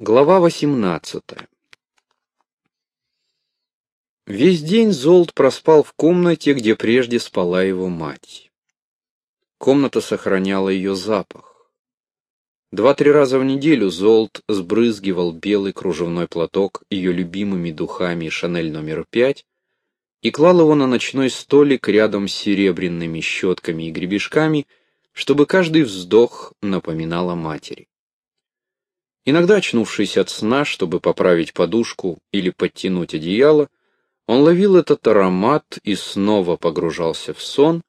Глава 18 Весь день Золт проспал в комнате, где прежде спала его мать. Комната сохраняла ее запах. Два-три раза в неделю Золт сбрызгивал белый кружевной платок ее любимыми духами «Шанель номер пять» и клал его на ночной столик рядом с серебряными щетками и гребешками, чтобы каждый вздох напоминал о матери. Иногда, очнувшись от сна, чтобы поправить подушку или подтянуть одеяло, он ловил этот аромат и снова погружался в сон,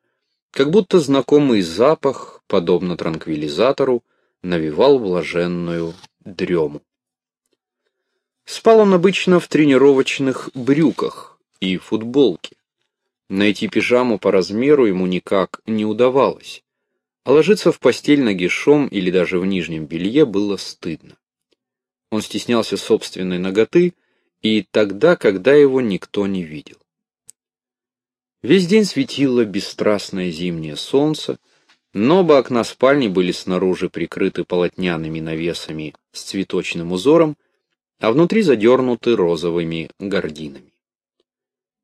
как будто знакомый запах, подобно транквилизатору, навевал блаженную дрему. Спал он обычно в тренировочных брюках и футболке. Найти пижаму по размеру ему никак не удавалось, а ложиться в постель нагишом или даже в нижнем белье было стыдно. Он стеснялся собственной ноготы, и тогда, когда его никто не видел. Весь день светило бесстрастное зимнее солнце, но оба окна спальни были снаружи прикрыты полотняными навесами с цветочным узором, а внутри задернуты розовыми гординами.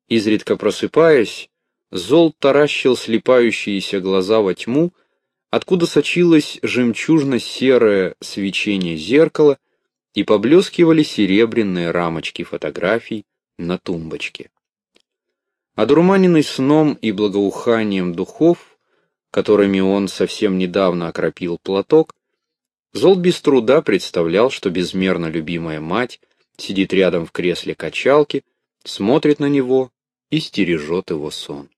Изредка просыпаясь, Зол таращил слепающиеся глаза во тьму, откуда сочилось жемчужно-серое свечение зеркала, и поблескивали серебряные рамочки фотографий на тумбочке. Одурманенный сном и благоуханием духов, которыми он совсем недавно окропил платок, Зол без труда представлял, что безмерно любимая мать сидит рядом в кресле качалки, смотрит на него и стережет его сон.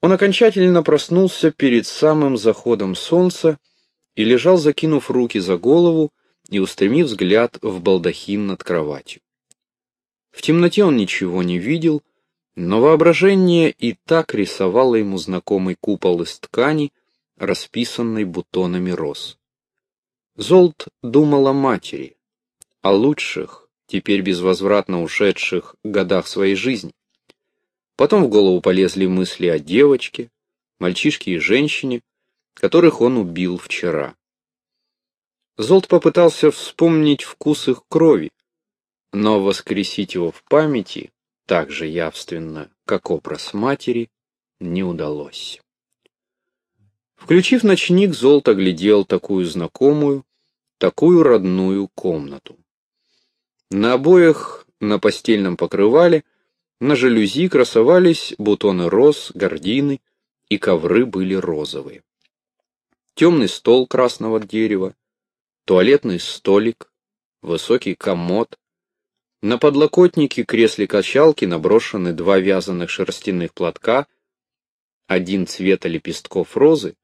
Он окончательно проснулся перед самым заходом солнца и лежал, закинув руки за голову, и устремив взгляд в балдахин над кроватью. В темноте он ничего не видел, но воображение и так рисовало ему знакомый купол из ткани, расписанный бутонами роз. Золт думал о матери, о лучших, теперь безвозвратно ушедших годах своей жизни. Потом в голову полезли мысли о девочке, мальчишке и женщине, которых он убил вчера. Золт попытался вспомнить вкус их крови, но воскресить его в памяти так же явственно, как образ матери, не удалось. Включив ночник, Золт оглядел такую знакомую, такую родную комнату. На обоях на постельном покрывале на жалюзи красовались бутоны роз, гардины, и ковры были розовые. Темный стол красного дерева, туалетный столик, высокий комод. На подлокотнике кресле-качалки наброшены два вязаных шерстяных платка, один цвета лепестков розы,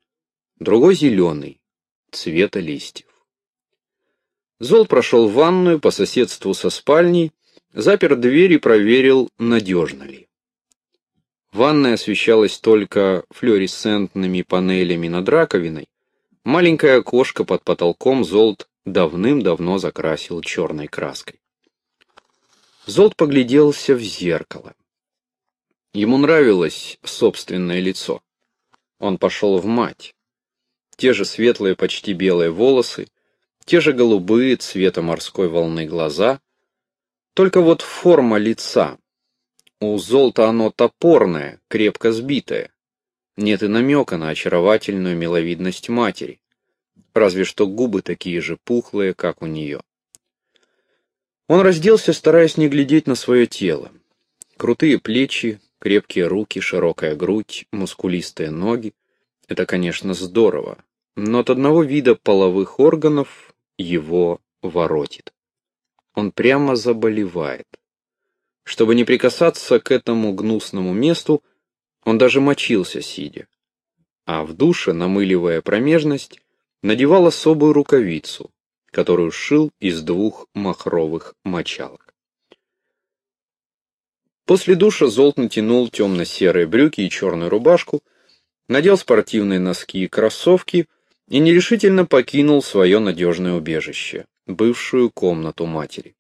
другой зеленый, цвета листьев. Зол прошел в ванную по соседству со спальней, запер дверь и проверил, надежно ли. Ванная освещалась только флуоресцентными панелями над раковиной, Маленькое окошко под потолком Золт давным-давно закрасил черной краской. Золт погляделся в зеркало. Ему нравилось собственное лицо. Он пошел в мать. Те же светлые, почти белые волосы, те же голубые цвета морской волны глаза, только вот форма лица. У Золта оно топорное, крепко сбитое. Нет и намека на очаровательную миловидность матери, разве что губы такие же пухлые, как у нее. Он разделся, стараясь не глядеть на свое тело. Крутые плечи, крепкие руки, широкая грудь, мускулистые ноги — это, конечно, здорово, но от одного вида половых органов его воротит. Он прямо заболевает. Чтобы не прикасаться к этому гнусному месту, он даже мочился сидя. А в душе, намыливая промежность, надевал особую рукавицу, которую шил из двух махровых мочалок. После душа Золт натянул темно-серые брюки и черную рубашку, надел спортивные носки и кроссовки и нерешительно покинул свое надежное убежище, бывшую комнату матери.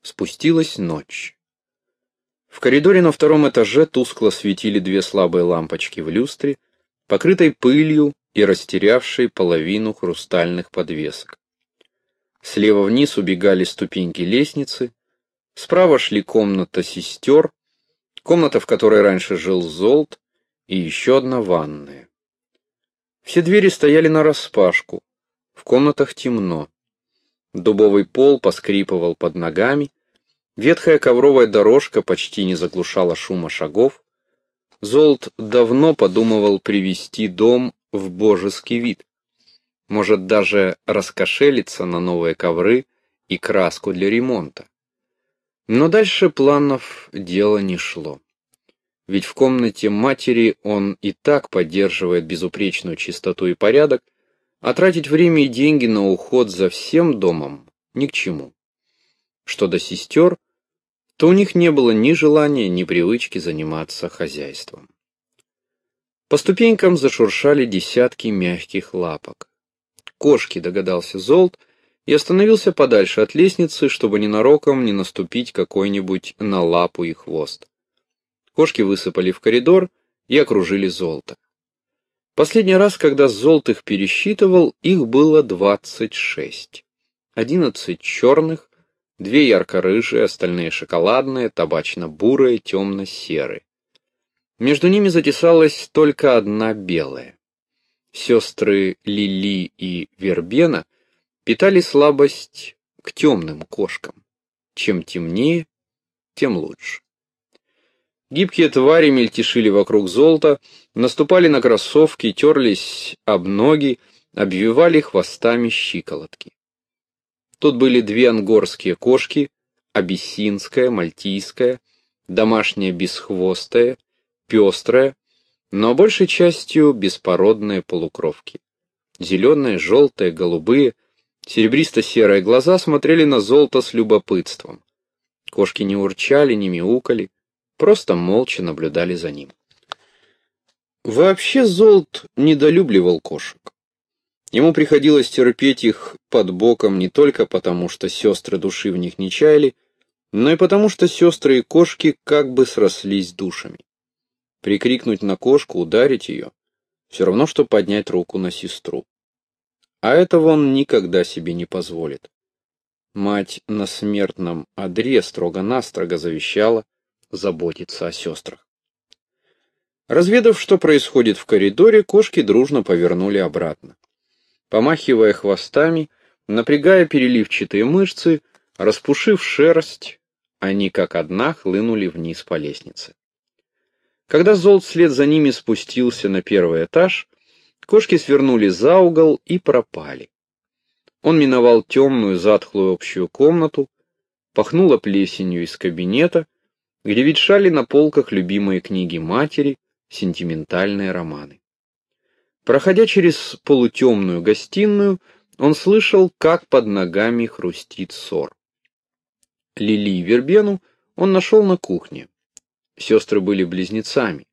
Спустилась ночь. В коридоре на втором этаже тускло светили две слабые лампочки в люстре, покрытой пылью и растерявшей половину хрустальных подвесок. Слева вниз убегали ступеньки лестницы, справа шли комната сестер, комната, в которой раньше жил Золт, и еще одна ванная. Все двери стояли нараспашку, в комнатах темно. Дубовый пол поскрипывал под ногами, ветхая ковровая дорожка почти не заглушала шума шагов. Золт давно подумывал привести дом в божеский вид. Может даже раскошелиться на новые ковры и краску для ремонта. Но дальше планов дело не шло. Ведь в комнате матери он и так поддерживает безупречную чистоту и порядок, а тратить время и деньги на уход за всем домом ни к чему. Что до сестер, то у них не было ни желания, ни привычки заниматься хозяйством. По ступенькам зашуршали десятки мягких лапок. Кошки, догадался Золт, и остановился подальше от лестницы, чтобы ненароком не наступить какой-нибудь на лапу и хвост. Кошки высыпали в коридор и окружили Золото. Последний раз, когда Золт их пересчитывал, их было двадцать шесть. Одиннадцать черных, две ярко-рыжие, остальные шоколадные, табачно-бурые, темно-серые. Между ними затесалась только одна белая. Сестры Лили и Вербена питали слабость к темным кошкам. Чем темнее, тем лучше. Гибкие твари мельтешили вокруг золота, наступали на кроссовки, терлись об ноги, обвивали хвостами щиколотки. Тут были две ангорские кошки, абиссинская, мальтийская, домашняя бесхвостая, пестрая, но большей частью беспородные полукровки. Зеленые, желтые, голубые, серебристо-серые глаза смотрели на золото с любопытством. Кошки не урчали, не мяукали, просто молча наблюдали за ним. Вообще Золт недолюбливал кошек. Ему приходилось терпеть их под боком не только потому, что сестры души в них не чаяли, но и потому, что сестры и кошки как бы срослись душами. Прикрикнуть на кошку, ударить ее — все равно, что поднять руку на сестру. А этого он никогда себе не позволит. Мать на смертном одре строго-настрого завещала, заботиться о сестрах. Разведав, что происходит в коридоре, кошки дружно повернули обратно. Помахивая хвостами, напрягая переливчатые мышцы, распушив шерсть, они как одна хлынули вниз по лестнице. Когда Золт вслед за ними спустился на первый этаж, кошки свернули за угол и пропали. Он миновал темную затхлую общую комнату, пахнуло плесенью из кабинета, где ветшали на полках любимые книги матери, сентиментальные романы. Проходя через полутемную гостиную, он слышал, как под ногами хрустит ссор. Лили Вербену он нашел на кухне. Сестры были близнецами.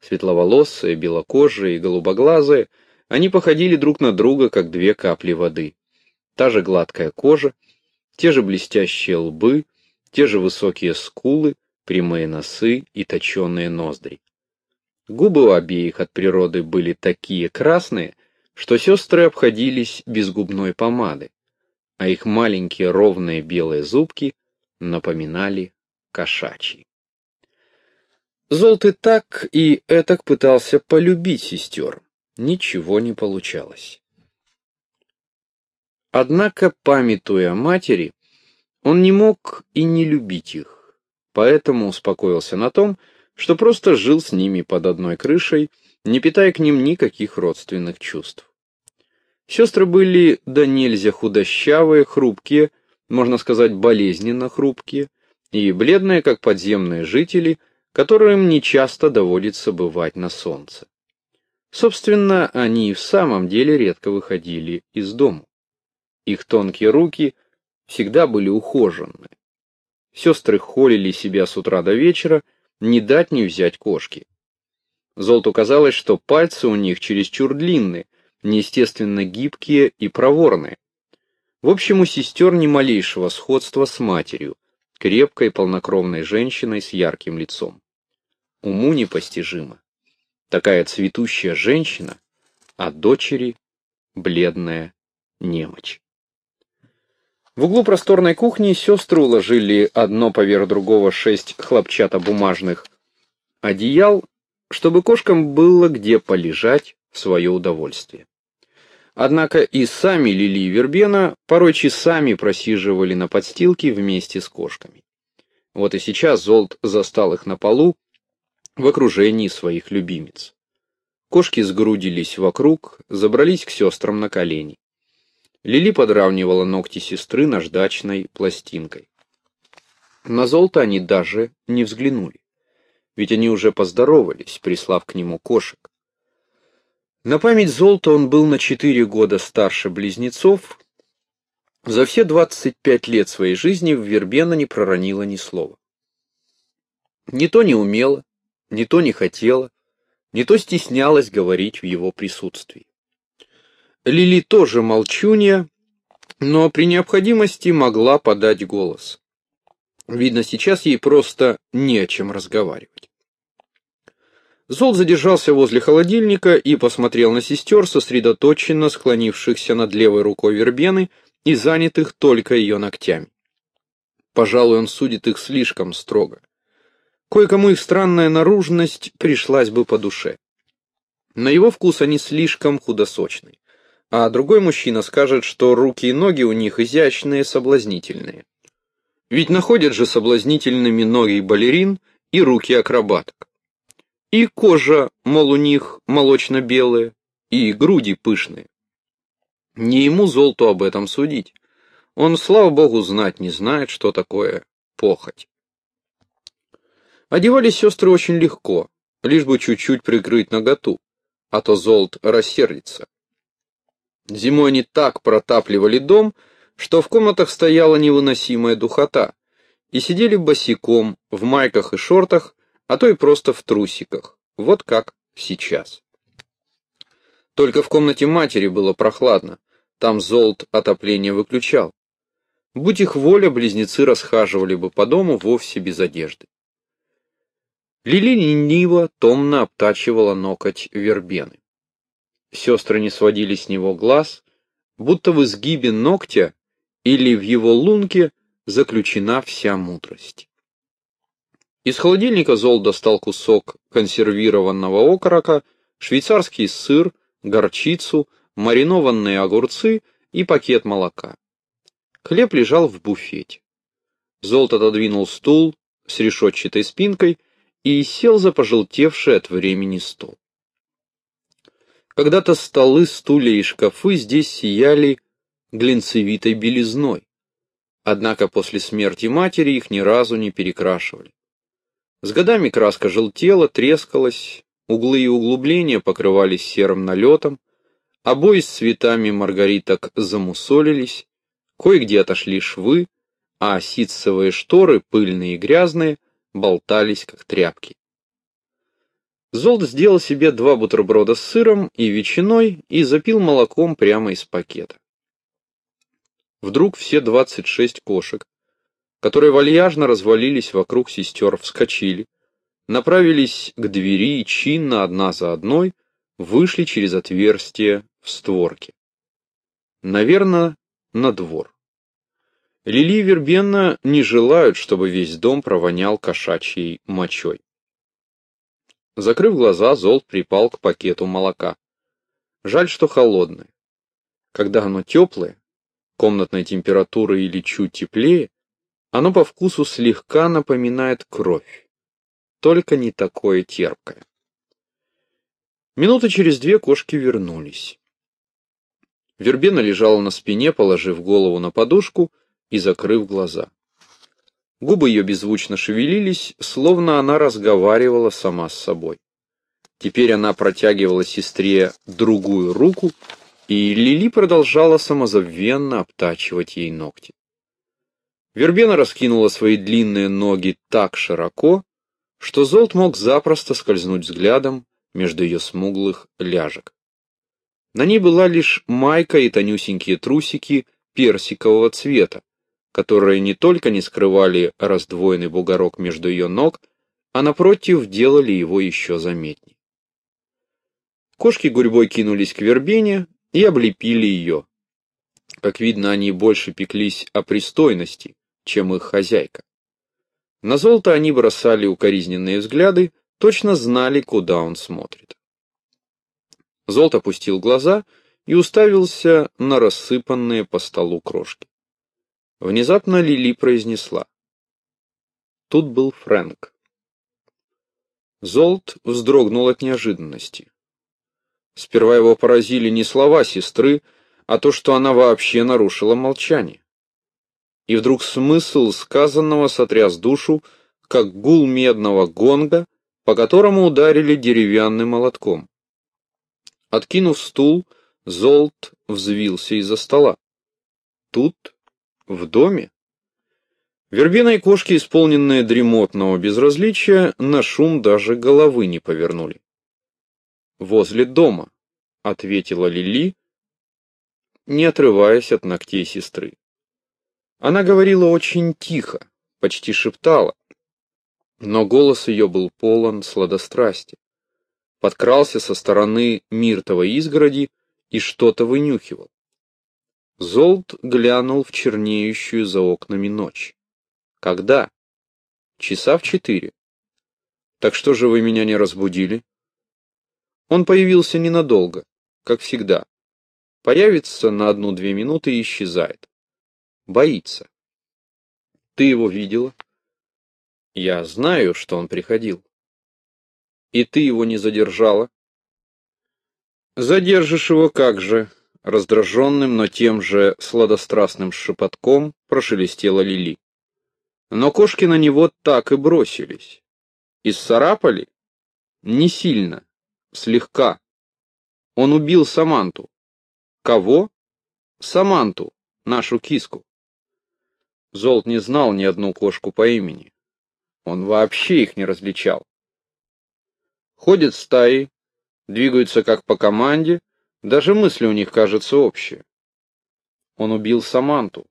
Светловолосые, белокожие и голубоглазые, они походили друг на друга, как две капли воды. Та же гладкая кожа, те же блестящие лбы, те же высокие скулы, прямые носы и точеные ноздри. Губы у обеих от природы были такие красные, что сестры обходились без губной помады, а их маленькие ровные белые зубки напоминали кошачьи. Золт так и этак пытался полюбить сестер. Ничего не получалось. Однако, памятуя матери, он не мог и не любить их поэтому успокоился на том, что просто жил с ними под одной крышей, не питая к ним никаких родственных чувств. Сестры были да нельзя худощавые, хрупкие, можно сказать, болезненно хрупкие, и бледные, как подземные жители, которым нечасто доводится бывать на солнце. Собственно, они и в самом деле редко выходили из дома. Их тонкие руки всегда были ухоженные. Сестры холили себя с утра до вечера, не дать не взять кошки. Золоту казалось, что пальцы у них чересчур длинные, неестественно гибкие и проворные. В общем, у сестер ни малейшего сходства с матерью, крепкой полнокровной женщиной с ярким лицом. Уму непостижимо. Такая цветущая женщина, а дочери бледная немочь. В углу просторной кухни сестры уложили одно поверх другого шесть хлопчатобумажных одеял, чтобы кошкам было где полежать в свое удовольствие. Однако и сами Лили и Вербена порой часами просиживали на подстилке вместе с кошками. Вот и сейчас Золт застал их на полу в окружении своих любимец. Кошки сгрудились вокруг, забрались к сестрам на колени. Лили подравнивала ногти сестры наждачной пластинкой. На Золта они даже не взглянули, ведь они уже поздоровались, прислав к нему кошек. На память Золта он был на четыре года старше близнецов. За все двадцать пять лет своей жизни в Вербена не проронила ни слова. Не то не умела, не то не хотела, не то стеснялась говорить в его присутствии. Лили тоже молчунья, но при необходимости могла подать голос. Видно, сейчас ей просто не о чем разговаривать. Зол задержался возле холодильника и посмотрел на сестер, сосредоточенно склонившихся над левой рукой Вербены и занятых только ее ногтями. Пожалуй, он судит их слишком строго. Кое-кому их странная наружность пришлась бы по душе. На его вкус они слишком худосочны а другой мужчина скажет, что руки и ноги у них изящные, соблазнительные. Ведь находят же соблазнительными ноги балерин и руки акробаток. И кожа, мол, у них молочно-белая, и груди пышные. Не ему золоту об этом судить. Он, слава богу, знать не знает, что такое похоть. Одевались сестры очень легко, лишь бы чуть-чуть прикрыть наготу, а то золот рассердится. Зимой они так протапливали дом, что в комнатах стояла невыносимая духота, и сидели босиком, в майках и шортах, а то и просто в трусиках, вот как сейчас. Только в комнате матери было прохладно, там золт отопление выключал. Будь их воля, близнецы расхаживали бы по дому вовсе без одежды. Лили лениво, томно обтачивала ноготь вербены. Сестры не сводили с него глаз, будто в изгибе ногтя или в его лунке заключена вся мудрость. Из холодильника Зол достал кусок консервированного окорока, швейцарский сыр, горчицу, маринованные огурцы и пакет молока. Хлеб лежал в буфете. Золт отодвинул стул с решетчатой спинкой и сел за пожелтевший от времени стол. Когда-то столы, стулья и шкафы здесь сияли глинцевитой белизной. Однако после смерти матери их ни разу не перекрашивали. С годами краска желтела, трескалась, углы и углубления покрывались серым налетом, обои с цветами маргариток замусолились, кое-где отошли швы, а ситцевые шторы, пыльные и грязные, болтались, как тряпки. Золд сделал себе два бутерброда с сыром и ветчиной и запил молоком прямо из пакета. Вдруг все двадцать шесть кошек, которые вальяжно развалились вокруг сестер, вскочили, направились к двери и чинно одна за одной вышли через отверстие в створке. Наверное, на двор. Лили и Вербенна не желают, чтобы весь дом провонял кошачьей мочой. Закрыв глаза, Золт припал к пакету молока. Жаль, что холодное. Когда оно теплое, комнатной температуры или чуть теплее, оно по вкусу слегка напоминает кровь, только не такое терпкое. Минуты через две кошки вернулись. Вербена лежала на спине, положив голову на подушку и закрыв глаза. Губы ее беззвучно шевелились, словно она разговаривала сама с собой. Теперь она протягивала сестре другую руку, и Лили продолжала самозабвенно обтачивать ей ногти. Вербена раскинула свои длинные ноги так широко, что Золт мог запросто скользнуть взглядом между ее смуглых ляжек. На ней была лишь майка и тонюсенькие трусики персикового цвета, которые не только не скрывали раздвоенный бугорок между ее ног, а напротив делали его еще заметнее. Кошки гурьбой кинулись к вербене и облепили ее. Как видно, они больше пеклись о пристойности, чем их хозяйка. На золото они бросали укоризненные взгляды, точно знали, куда он смотрит. Золт опустил глаза и уставился на рассыпанные по столу крошки. Внезапно Лили произнесла. Тут был Фрэнк. Золт вздрогнул от неожиданности. Сперва его поразили не слова сестры, а то, что она вообще нарушила молчание. И вдруг смысл сказанного сотряс душу, как гул медного гонга, по которому ударили деревянным молотком. Откинув стул, Золт взвился из-за стола. Тут, в доме? Вербина и кошки, исполненные дремотного безразличия, на шум даже головы не повернули. «Возле дома», — ответила Лили, не отрываясь от ногтей сестры. Она говорила очень тихо, почти шептала, но голос ее был полон сладострастия. Подкрался со стороны миртовой изгороди и что-то вынюхивал. Золт глянул в чернеющую за окнами ночь. Когда? Часа в четыре. Так что же вы меня не разбудили? Он появился ненадолго, как всегда. Появится на одну-две минуты и исчезает. Боится. Ты его видела? Я знаю, что он приходил. И ты его не задержала? Задержишь его как же? Раздраженным, но тем же сладострастным шепотком прошелестела Лили. Но кошки на него так и бросились. И сцарапали? Не сильно, слегка. Он убил Саманту. Кого? Саманту, нашу киску. Золт не знал ни одну кошку по имени. Он вообще их не различал. Ходят стаи, двигаются как по команде, даже мысли у них, кажется, общие. Он убил Саманту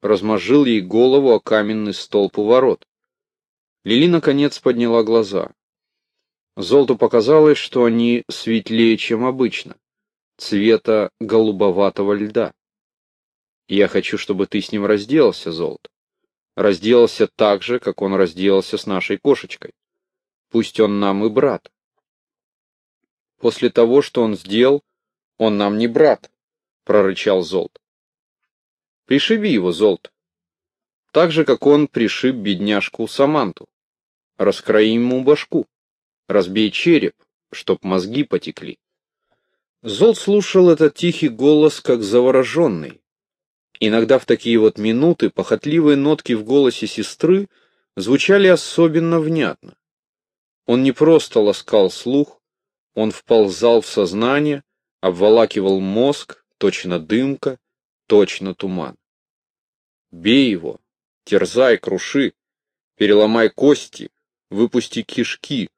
размозжил ей голову о каменный столб у ворот. Лили, наконец, подняла глаза. Золоту показалось, что они светлее, чем обычно, цвета голубоватого льда. Я хочу, чтобы ты с ним разделался, Золот. Разделался так же, как он разделался с нашей кошечкой. Пусть он нам и брат. После того, что он сделал, он нам не брат, прорычал Золт. Пришиби его, Золт. Так же, как он пришиб бедняжку Саманту. Раскрои ему башку. Разбей череп, чтоб мозги потекли. Золт слушал этот тихий голос, как завороженный. Иногда в такие вот минуты похотливые нотки в голосе сестры звучали особенно внятно. Он не просто ласкал слух, он вползал в сознание, обволакивал мозг, точно дымка, точно туман. Бей его, терзай, круши, переломай кости, выпусти кишки.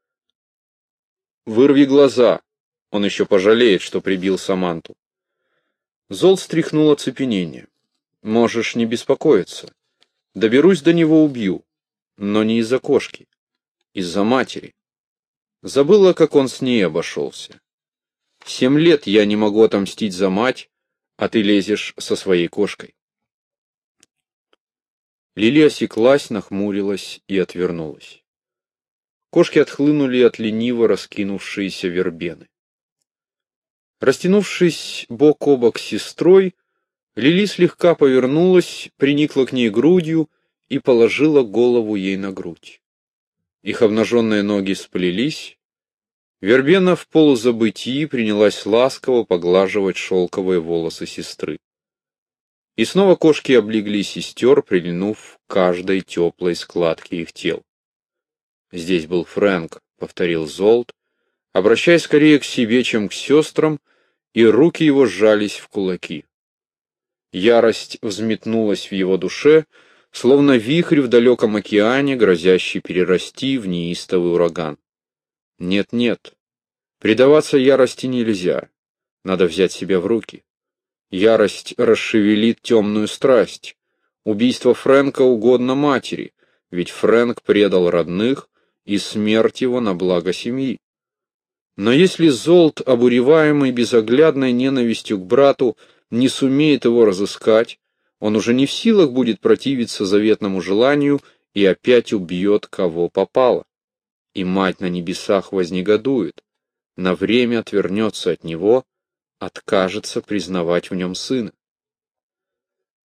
Вырви глаза, он еще пожалеет, что прибил Саманту. Зол стряхнул оцепенение. Можешь не беспокоиться. Доберусь до него убью, но не из-за кошки, из-за матери. Забыла, как он с ней обошелся. Семь лет я не могу отомстить за мать, а ты лезешь со своей кошкой. Лили осеклась, нахмурилась и отвернулась. Кошки отхлынули от лениво раскинувшиеся вербены. Растянувшись бок о бок с сестрой, Лили слегка повернулась, приникла к ней грудью и положила голову ей на грудь. Их обнаженные ноги сплелись. Вербена в полузабытии принялась ласково поглаживать шелковые волосы сестры. И снова кошки облегли сестер, прильнув каждой теплой складке их тел. Здесь был Фрэнк, повторил Золт, обращаясь скорее к себе, чем к сестрам, и руки его сжались в кулаки. Ярость взметнулась в его душе, словно вихрь в далеком океане, грозящий перерасти в неистовый ураган. Нет-нет, предаваться ярости нельзя, надо взять себя в руки. Ярость расшевелит темную страсть. Убийство Фрэнка угодно матери, ведь Фрэнк предал родных, и смерть его на благо семьи. Но если Золт, обуреваемый безоглядной ненавистью к брату, не сумеет его разыскать, он уже не в силах будет противиться заветному желанию и опять убьет, кого попало. И мать на небесах вознегодует, на время отвернется от него, откажется признавать в нем сына.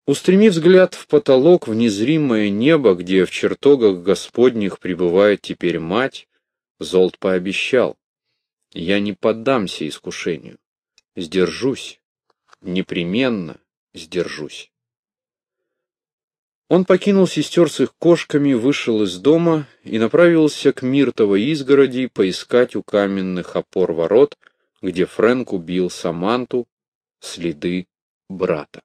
Устремив взгляд в потолок, в незримое небо, где в чертогах Господних пребывает теперь мать, Золт пообещал, «Я не поддамся искушению, сдержусь, непременно сдержусь». Он покинул сестер с их кошками, вышел из дома и направился к Миртовой изгороди поискать у каменных опор ворот, где Фрэнк убил Саманту, следы брата.